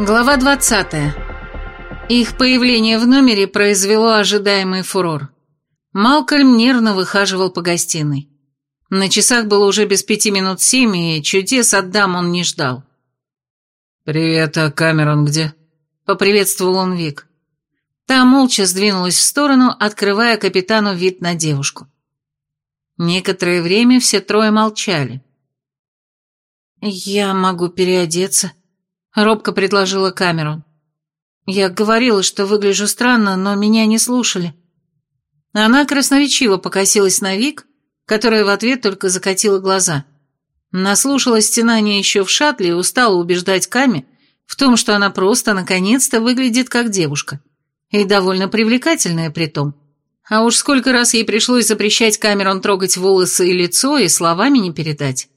Глава 20. Их появление в номере произвело ожидаемый фурор. Малкольм нервно выхаживал по гостиной. На часах было уже без пяти минут семь, и чудес от дам он не ждал. «Привет, а Камерон где?» — поприветствовал он Вик. Та молча сдвинулась в сторону, открывая капитану вид на девушку. Некоторое время все трое молчали. «Я могу переодеться», — робко предложила Камерон. «Я говорила, что выгляжу странно, но меня не слушали». Она красноречиво покосилась на Вик, которая в ответ только закатила глаза. Наслушалась стенания еще в шатле и устала убеждать Ками в том, что она просто наконец-то выглядит как девушка. И довольно привлекательная при том. А уж сколько раз ей пришлось запрещать Камерон трогать волосы и лицо, и словами не передать.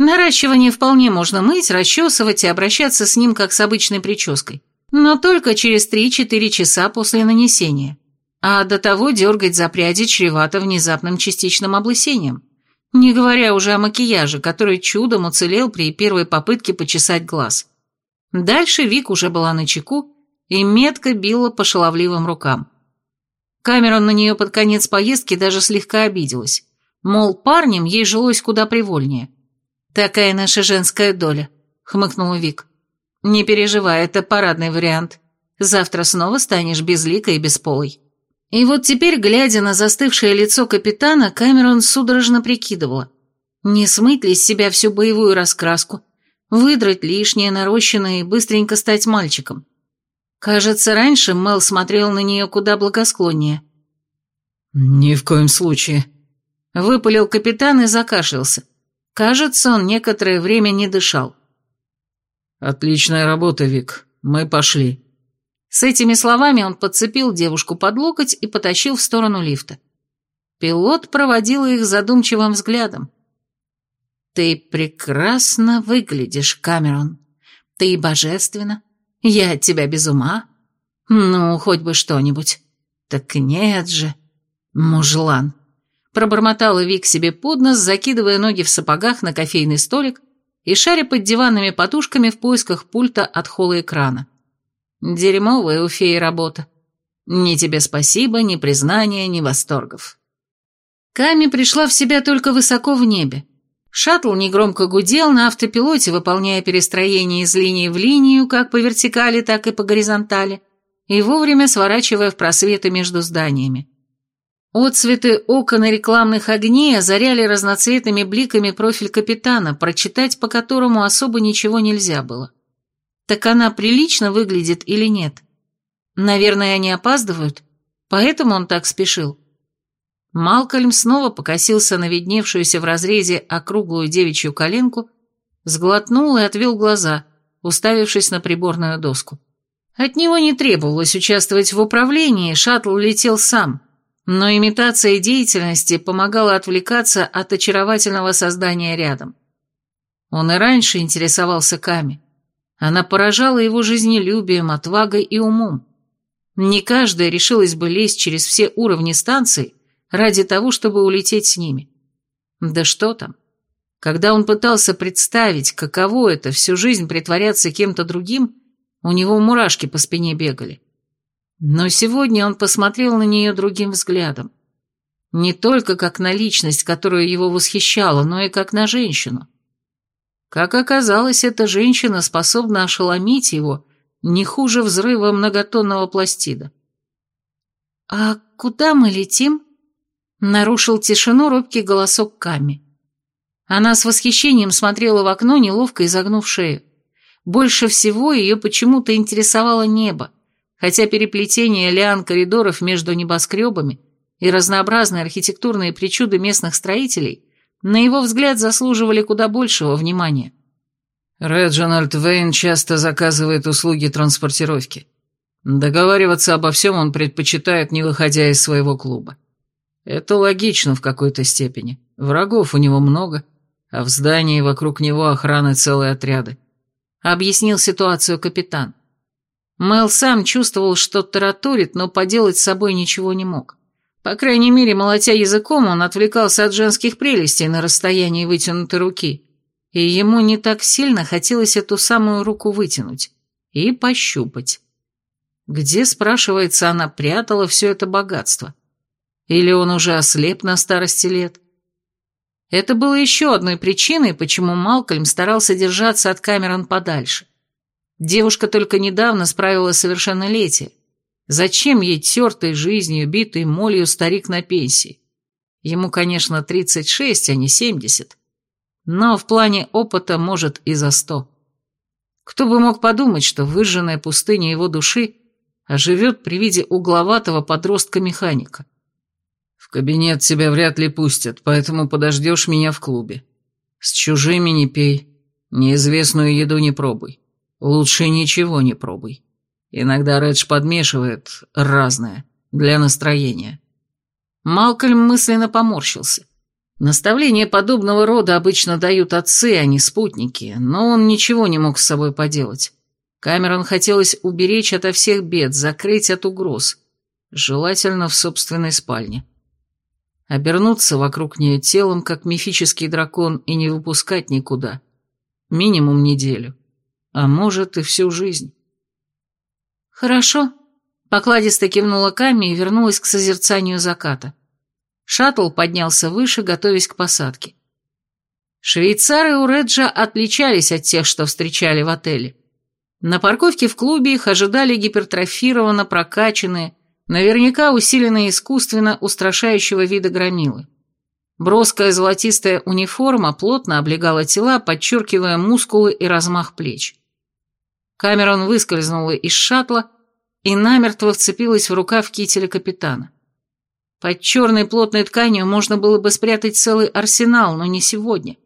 Наращивание вполне можно мыть, расчесывать и обращаться с ним как с обычной прической. Но только через 3-4 часа после нанесения. А до того дергать за пряди чревато внезапным частичным облысением. Не говоря уже о макияже, который чудом уцелел при первой попытке почесать глаз. Дальше Вик уже была на чеку и метко била по шаловливым рукам. Камерон на нее под конец поездки даже слегка обиделась. Мол, парнем ей жилось куда привольнее. «Такая наша женская доля», — хмыкнула Вик. «Не переживай, это парадный вариант. Завтра снова станешь безликой и бесполой». И вот теперь, глядя на застывшее лицо капитана, Камерон судорожно прикидывала, не смыть ли с себя всю боевую раскраску, выдрать лишнее, нарощенное и быстренько стать мальчиком. Кажется, раньше Мел смотрел на нее куда благосклоннее. «Ни в коем случае», — выпалил капитан и закашлялся. Кажется, он некоторое время не дышал. «Отличная работа, Вик. Мы пошли». С этими словами он подцепил девушку под локоть и потащил в сторону лифта. Пилот проводил их задумчивым взглядом. «Ты прекрасно выглядишь, Камерон. Ты божественно. Я от тебя без ума. Ну, хоть бы что-нибудь. Так нет же, мужлан». Пробормотала Вик себе под нос, закидывая ноги в сапогах на кофейный столик и шаря под диванными подушками в поисках пульта от холла экрана. Дерьмовая у феи работа. Ни тебе спасибо, ни признания, ни восторгов. Ками пришла в себя только высоко в небе. Шаттл негромко гудел на автопилоте, выполняя перестроение из линии в линию, как по вертикали, так и по горизонтали, и вовремя сворачивая в просветы между зданиями. Отцветы окон и рекламных огней озаряли разноцветными бликами профиль капитана, прочитать по которому особо ничего нельзя было. Так она прилично выглядит или нет? Наверное, они опаздывают, поэтому он так спешил. Малкольм снова покосился на видневшуюся в разрезе округлую девичью коленку, сглотнул и отвел глаза, уставившись на приборную доску. От него не требовалось участвовать в управлении, шаттл летел сам – но имитация деятельности помогала отвлекаться от очаровательного создания рядом. Он и раньше интересовался Ками. Она поражала его жизнелюбием, отвагой и умом. Не каждая решилась бы лезть через все уровни станции ради того, чтобы улететь с ними. Да что там. Когда он пытался представить, каково это всю жизнь притворяться кем-то другим, у него мурашки по спине бегали. Но сегодня он посмотрел на нее другим взглядом. Не только как на личность, которая его восхищала, но и как на женщину. Как оказалось, эта женщина способна ошеломить его не хуже взрыва многотонного пластида. «А куда мы летим?» — нарушил тишину робкий голосок Ками. Она с восхищением смотрела в окно, неловко изогнув шею. Больше всего ее почему-то интересовало небо хотя переплетение лиан коридоров между небоскребами и разнообразные архитектурные причуды местных строителей, на его взгляд, заслуживали куда большего внимания. Реджинальд Вейн часто заказывает услуги транспортировки. Договариваться обо всем он предпочитает, не выходя из своего клуба. Это логично в какой-то степени. Врагов у него много, а в здании вокруг него охраны целые отряды. Объяснил ситуацию капитан. Мэл сам чувствовал, что тараторит, но поделать с собой ничего не мог. По крайней мере, молотя языком, он отвлекался от женских прелестей на расстоянии вытянутой руки, и ему не так сильно хотелось эту самую руку вытянуть. и пощупать. Где, спрашивается, она прятала все это богатство? Или он уже ослеп на старости лет? Это было еще одной причиной, почему Малкольм старался держаться от Камерон подальше. Девушка только недавно справила совершеннолетие. Зачем ей тертый жизнью, битый молью старик на пенсии? Ему, конечно, 36, а не 70. Но в плане опыта, может, и за 100. Кто бы мог подумать, что выжженная пустыня его души оживет при виде угловатого подростка-механика. В кабинет тебя вряд ли пустят, поэтому подождешь меня в клубе. С чужими не пей, неизвестную еду не пробуй. Лучше ничего не пробуй. Иногда Редж подмешивает разное для настроения. Малкольм мысленно поморщился. Наставления подобного рода обычно дают отцы, а не спутники, но он ничего не мог с собой поделать. Камерон хотелось уберечь ото всех бед, закрыть от угроз, желательно в собственной спальне. Обернуться вокруг нее телом, как мифический дракон, и не выпускать никуда. Минимум неделю. А может и всю жизнь. «Хорошо», — покладисто кивнула Ками и вернулась к созерцанию заката. Шаттл поднялся выше, готовясь к посадке. Швейцары у Реджа отличались от тех, что встречали в отеле. На парковке в клубе их ожидали гипертрофированно прокачанные, наверняка усиленные искусственно устрашающего вида громилы. Броская золотистая униформа плотно облегала тела, подчеркивая мускулы и размах плеч. Камерон выскользнула из шаттла и намертво вцепилась в рукав кителя капитана. Под черной плотной тканью можно было бы спрятать целый арсенал, но не сегодня.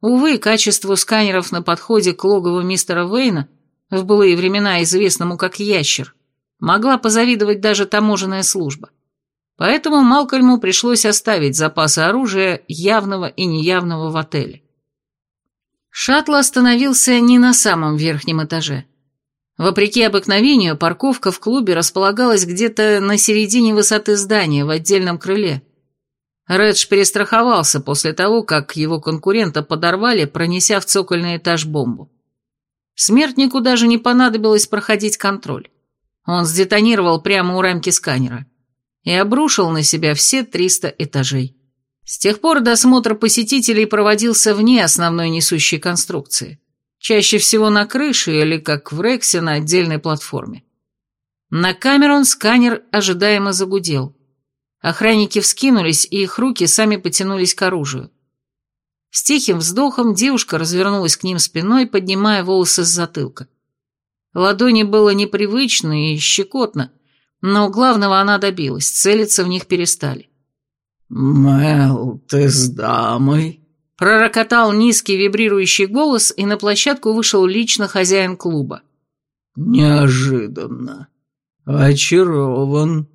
Увы, качеству сканеров на подходе к логову мистера Вейна, в былые времена известному как ящер, могла позавидовать даже таможенная служба. Поэтому Малкольму пришлось оставить запасы оружия явного и неявного в отеле. Шаттл остановился не на самом верхнем этаже. Вопреки обыкновению, парковка в клубе располагалась где-то на середине высоты здания, в отдельном крыле. Редж перестраховался после того, как его конкурента подорвали, пронеся в цокольный этаж бомбу. Смертнику даже не понадобилось проходить контроль. Он сдетонировал прямо у рамки сканера и обрушил на себя все 300 этажей. С тех пор досмотр посетителей проводился вне основной несущей конструкции чаще всего на крыше или, как в Рексе, на отдельной платформе. На Камерон сканер ожидаемо загудел. Охранники вскинулись, и их руки сами потянулись к оружию. С тихим вздохом девушка развернулась к ним спиной, поднимая волосы с затылка. Ладони было непривычно и щекотно, но главного она добилась, целиться в них перестали. «Мэл, ты с дамой?» Пророкотал низкий вибрирующий голос, и на площадку вышел лично хозяин клуба. «Неожиданно. Очарован».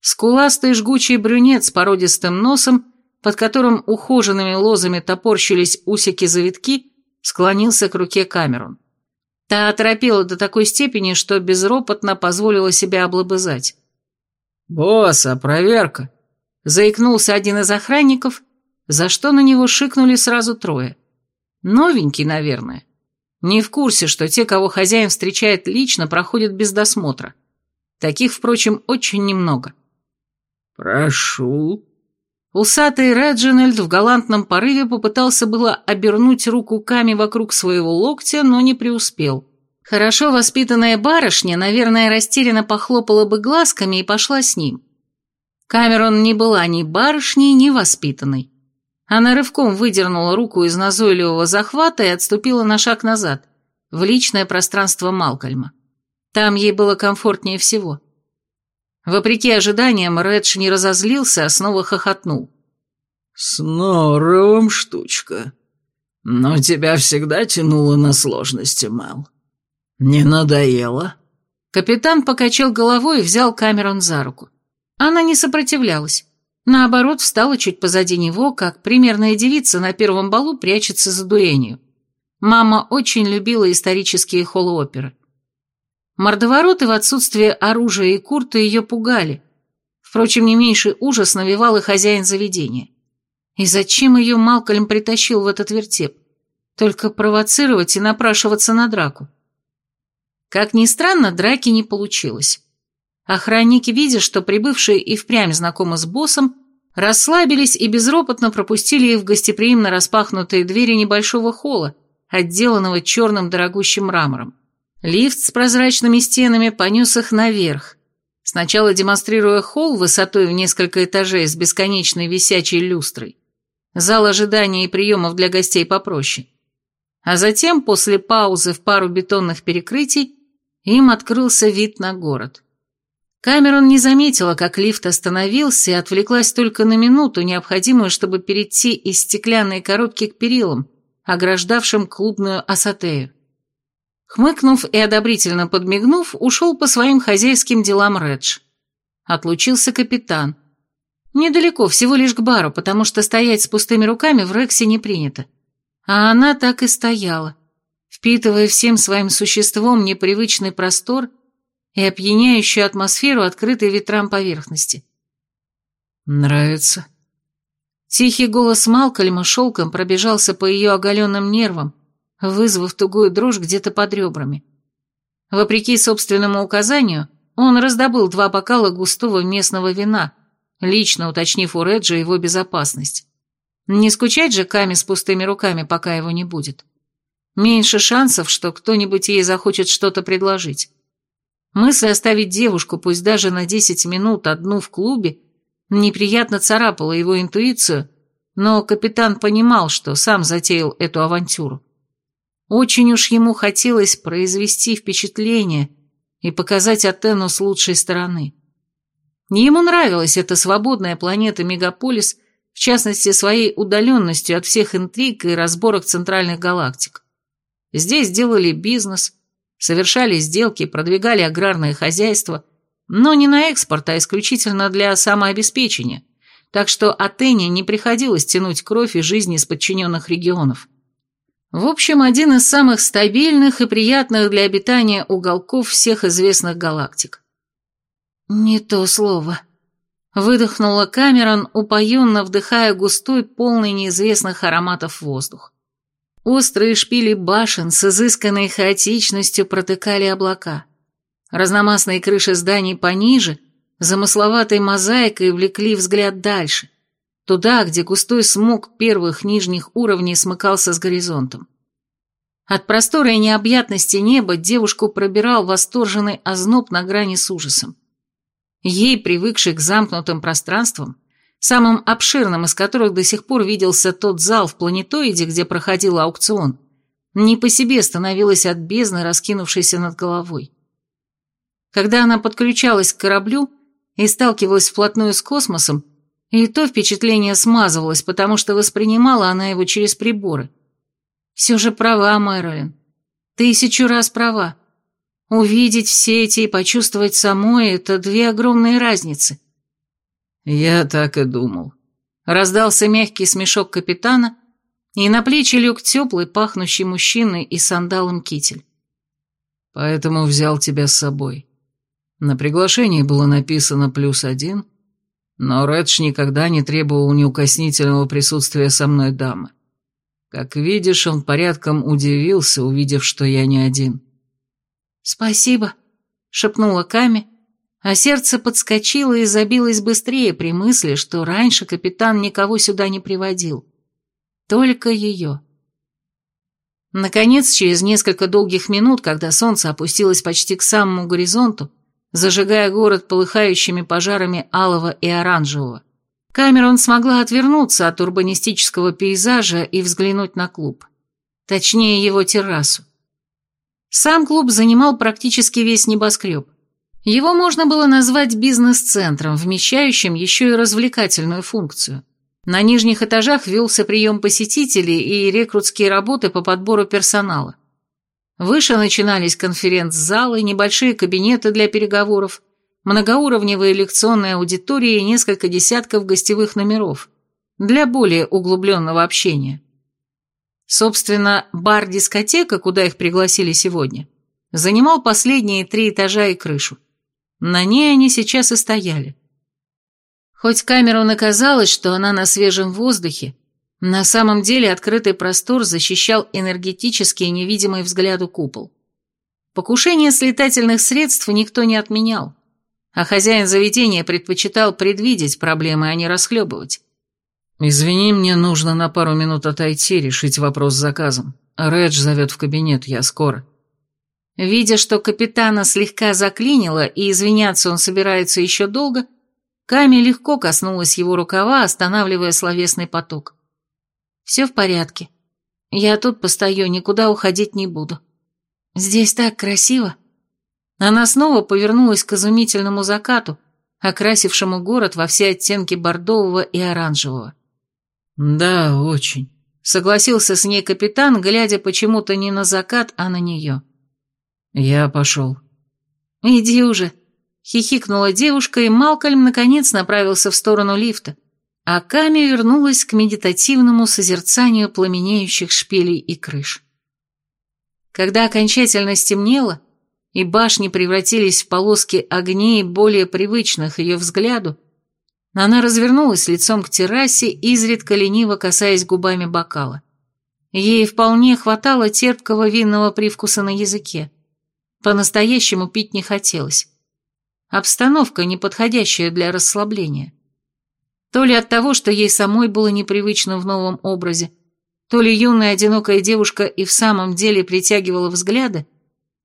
Скуластый жгучий брюнет с породистым носом, под которым ухоженными лозами топорщились усики-завитки, склонился к руке Камерон. Та оторопела до такой степени, что безропотно позволила себя облобызать. «Босс, а проверка?» Заикнулся один из охранников – за что на него шикнули сразу трое. Новенький, наверное. Не в курсе, что те, кого хозяин встречает лично, проходят без досмотра. Таких, впрочем, очень немного. «Прошу». Усатый Реджинальд в галантном порыве попытался было обернуть руку Ками вокруг своего локтя, но не преуспел. Хорошо воспитанная барышня, наверное, растерянно похлопала бы глазками и пошла с ним. Камерон не была ни барышней, ни воспитанной. Она рывком выдернула руку из назойливого захвата и отступила на шаг назад, в личное пространство Малкольма. Там ей было комфортнее всего. Вопреки ожиданиям, Редж не разозлился, а снова хохотнул. «С норовом штучка. Но тебя всегда тянуло на сложности, Мэл. Не надоело?» Капитан покачал головой и взял Камерон за руку. Она не сопротивлялась. Наоборот, встала чуть позади него, как примерная девица на первом балу прячется за дуэнью. Мама очень любила исторические холлооперы. Мордовороты в отсутствие оружия и курта ее пугали. Впрочем, не меньший ужас навевал и хозяин заведения. И зачем ее Малкольм притащил в этот вертеп? Только провоцировать и напрашиваться на драку. Как ни странно, драки не получилось. Охранники, видя, что прибывшие и впрямь знакомы с боссом, расслабились и безропотно пропустили их в гостеприимно распахнутые двери небольшого холла, отделанного черным дорогущим мрамором. Лифт с прозрачными стенами понес их наверх, сначала демонстрируя холл высотой в несколько этажей с бесконечной висячей люстрой, зал ожидания и приемов для гостей попроще. А затем, после паузы в пару бетонных перекрытий, им открылся вид на город. Камерон не заметила, как лифт остановился, и отвлеклась только на минуту, необходимую, чтобы перейти из стеклянной коробки к перилам, ограждавшим клубную асатею. Хмыкнув и одобрительно подмигнув, ушел по своим хозяйским делам Редж. Отлучился капитан. Недалеко, всего лишь к бару, потому что стоять с пустыми руками в Рексе не принято. А она так и стояла, впитывая всем своим существом непривычный простор и опьяняющую атмосферу открытой ветрам поверхности. «Нравится?» Тихий голос Малкольма шелком пробежался по ее оголенным нервам, вызвав тугую дрожь где-то под ребрами. Вопреки собственному указанию, он раздобыл два бокала густого местного вина, лично уточнив у Реджа его безопасность. Не скучать же Ками с пустыми руками, пока его не будет. Меньше шансов, что кто-нибудь ей захочет что-то предложить. Мысль оставить девушку, пусть даже на десять минут, одну в клубе, неприятно царапала его интуицию, но капитан понимал, что сам затеял эту авантюру. Очень уж ему хотелось произвести впечатление и показать Атену с лучшей стороны. Ему нравилась эта свободная планета-мегаполис, в частности, своей удаленностью от всех интриг и разборок центральных галактик. Здесь делали бизнес, совершали сделки, продвигали аграрное хозяйство – но не на экспорт, а исключительно для самообеспечения, так что Атене не приходилось тянуть кровь и жизни из подчиненных регионов. В общем, один из самых стабильных и приятных для обитания уголков всех известных галактик. «Не то слово», — выдохнула Камерон, упоенно вдыхая густой, полный неизвестных ароматов воздух. Острые шпили башен с изысканной хаотичностью протыкали облака. Разномастные крыши зданий пониже, замысловатой мозаикой влекли взгляд дальше, туда, где густой смог первых нижних уровней смыкался с горизонтом. От простора и необъятности неба девушку пробирал восторженный озноб на грани с ужасом. Ей, привыкшей к замкнутым пространствам, самым обширным из которых до сих пор виделся тот зал в планетоиде, где проходил аукцион, не по себе становилась от бездны, раскинувшейся над головой. Когда она подключалась к кораблю и сталкивалась вплотную с космосом, и то впечатление смазывалось, потому что воспринимала она его через приборы. Все же права, Мэрилин. Тысячу раз права. Увидеть все эти и почувствовать самой – это две огромные разницы. Я так и думал. Раздался мягкий смешок капитана, и на плечи лег теплый, пахнущий мужчиной и сандалом китель. Поэтому взял тебя с собой. На приглашении было написано «плюс один», но Редж никогда не требовал неукоснительного присутствия со мной дамы. Как видишь, он порядком удивился, увидев, что я не один. «Спасибо», — шепнула Ками, а сердце подскочило и забилось быстрее при мысли, что раньше капитан никого сюда не приводил. Только ее. Наконец, через несколько долгих минут, когда солнце опустилось почти к самому горизонту, зажигая город полыхающими пожарами алого и оранжевого. Камерон смогла отвернуться от урбанистического пейзажа и взглянуть на клуб. Точнее, его террасу. Сам клуб занимал практически весь небоскреб. Его можно было назвать бизнес-центром, вмещающим еще и развлекательную функцию. На нижних этажах велся прием посетителей и рекрутские работы по подбору персонала. Выше начинались конференц-залы, небольшие кабинеты для переговоров, многоуровневые лекционные аудитории и несколько десятков гостевых номеров для более углубленного общения. Собственно, бар-дискотека, куда их пригласили сегодня, занимал последние три этажа и крышу. На ней они сейчас и стояли. Хоть камеру наказалось, что она на свежем воздухе, на самом деле открытый простор защищал энергетический невидимый взгляду купол. Покушение с летательных средств никто не отменял, а хозяин заведения предпочитал предвидеть проблемы, а не расхлебывать. «Извини, мне нужно на пару минут отойти, решить вопрос с заказом. Редж зовет в кабинет, я скоро». Видя, что капитана слегка заклинило, и извиняться он собирается еще долго, Ками легко коснулась его рукава, останавливая словесный поток. «Все в порядке. Я тут постою, никуда уходить не буду. Здесь так красиво». Она снова повернулась к изумительному закату, окрасившему город во все оттенки бордового и оранжевого. «Да, очень», — согласился с ней капитан, глядя почему-то не на закат, а на нее. «Я пошел». «Иди уже», Хихикнула девушка, и Малкольм наконец направился в сторону лифта, а Ками вернулась к медитативному созерцанию пламенеющих шпилей и крыш. Когда окончательно стемнело, и башни превратились в полоски огней, более привычных ее взгляду, она развернулась лицом к террасе, изредка лениво касаясь губами бокала. Ей вполне хватало терпкого винного привкуса на языке. По-настоящему пить не хотелось. Обстановка, неподходящая для расслабления. То ли от того, что ей самой было непривычно в новом образе, то ли юная одинокая девушка и в самом деле притягивала взгляды,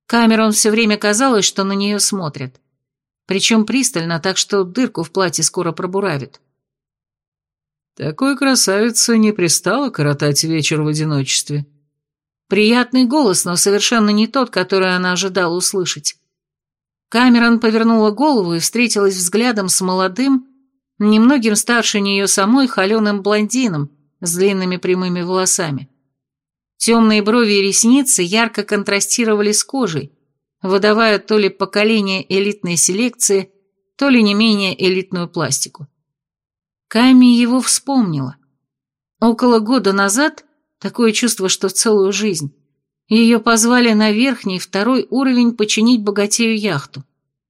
Камерон все время казалось, что на нее смотрят. Причем пристально, так что дырку в платье скоро пробуравит. Такой красавице не пристало коротать вечер в одиночестве. Приятный голос, но совершенно не тот, который она ожидала услышать. Камерон повернула голову и встретилась взглядом с молодым, немногим старше нее самой, холеным блондином с длинными прямыми волосами. Темные брови и ресницы ярко контрастировали с кожей, выдавая то ли поколение элитной селекции, то ли не менее элитную пластику. Ками его вспомнила. Около года назад, такое чувство, что целую жизнь, ее позвали на верхний, второй уровень починить богатею яхту.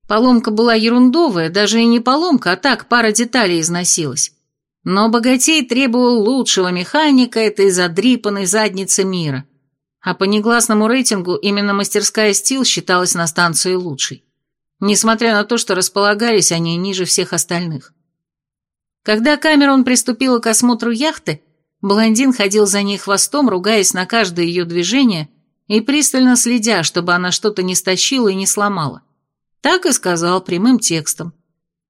Поломка была ерундовая, даже и не поломка, а так пара деталей износилась. Но богатей требовал лучшего механика этой задрипанной задницы мира. А по негласному рейтингу именно мастерская «Стил» считалась на станции лучшей. Несмотря на то, что располагались они ниже всех остальных. Когда Камерон приступила к осмотру яхты, блондин ходил за ней хвостом, ругаясь на каждое ее движение – и пристально следя, чтобы она что-то не стащила и не сломала. Так и сказал прямым текстом.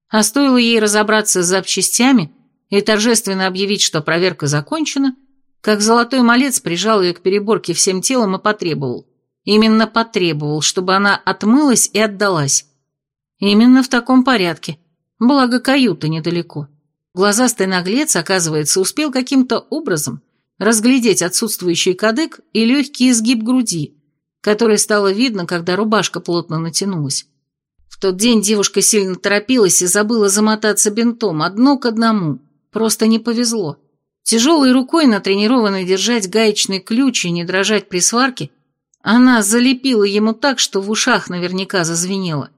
А стоило ей разобраться с запчастями и торжественно объявить, что проверка закончена, как золотой малец прижал ее к переборке всем телом и потребовал. Именно потребовал, чтобы она отмылась и отдалась. Именно в таком порядке. Благо каюта недалеко. Глазастый наглец, оказывается, успел каким-то образом разглядеть отсутствующий кадык и легкий изгиб груди, который стало видно, когда рубашка плотно натянулась. В тот день девушка сильно торопилась и забыла замотаться бинтом, одно к одному. Просто не повезло. Тяжелой рукой, натренированной держать гаечный ключ и не дрожать при сварке, она залепила ему так, что в ушах наверняка зазвенело.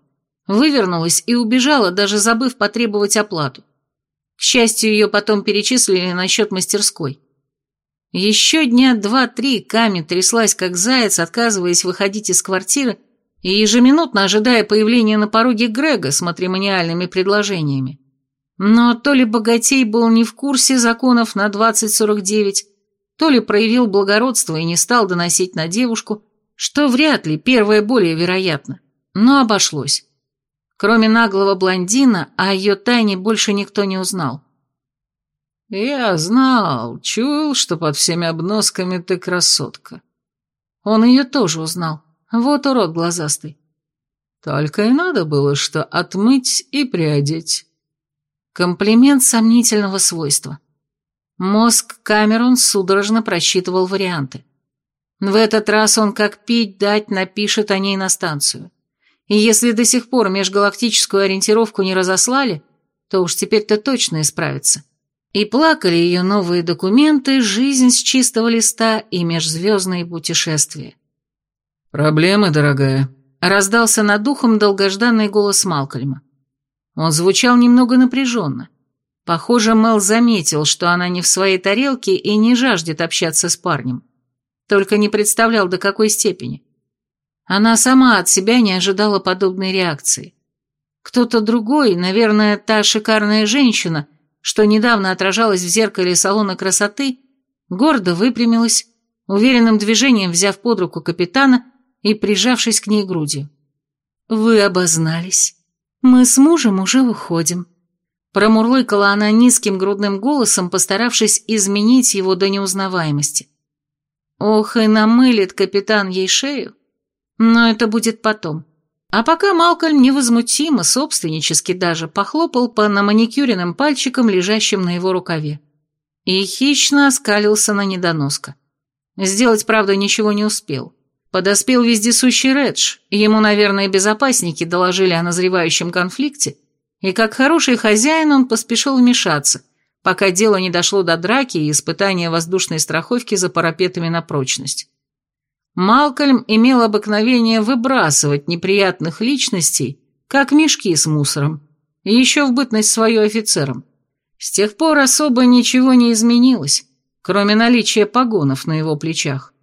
Вывернулась и убежала, даже забыв потребовать оплату. К счастью, ее потом перечислили на счет мастерской. Еще дня два-три Ками тряслась, как заяц, отказываясь выходить из квартиры и ежеминутно ожидая появления на пороге Грега с матримониальными предложениями. Но то ли богатей был не в курсе законов на 2049, то ли проявил благородство и не стал доносить на девушку, что вряд ли, первое более вероятно, но обошлось. Кроме наглого блондина, о ее тайне больше никто не узнал. «Я знал, чуял, что под всеми обносками ты красотка». Он ее тоже узнал. Вот урод глазастый. Только и надо было что отмыть и приодеть. Комплимент сомнительного свойства. Мозг Камерон судорожно просчитывал варианты. В этот раз он как пить дать напишет о ней на станцию. И если до сих пор межгалактическую ориентировку не разослали, то уж теперь-то точно исправится. И плакали ее новые документы, жизнь с чистого листа и межзвездные путешествия. «Проблемы, дорогая», — раздался над ухом долгожданный голос Малкольма. Он звучал немного напряженно. Похоже, Мел заметил, что она не в своей тарелке и не жаждет общаться с парнем. Только не представлял, до какой степени. Она сама от себя не ожидала подобной реакции. Кто-то другой, наверное, та шикарная женщина, что недавно отражалась в зеркале салона красоты, гордо выпрямилась, уверенным движением взяв под руку капитана и прижавшись к ней грудью. «Вы обознались. Мы с мужем уже уходим». Промурлыкала она низким грудным голосом, постаравшись изменить его до неузнаваемости. Ох, и намылит капитан ей шею. Но это будет потом. А пока Малкольм невозмутимо, собственнически даже, похлопал по наманикюренным пальчикам, лежащим на его рукаве. И хищно оскалился на недоноска. Сделать, правда, ничего не успел. Подоспел вездесущий Редж, ему, наверное, безопасники доложили о назревающем конфликте, и как хороший хозяин он поспешил вмешаться, пока дело не дошло до драки и испытания воздушной страховки за парапетами на прочность. Малкольм имел обыкновение выбрасывать неприятных личностей, как мешки с мусором, еще в бытность свою офицером. С тех пор особо ничего не изменилось, кроме наличия погонов на его плечах.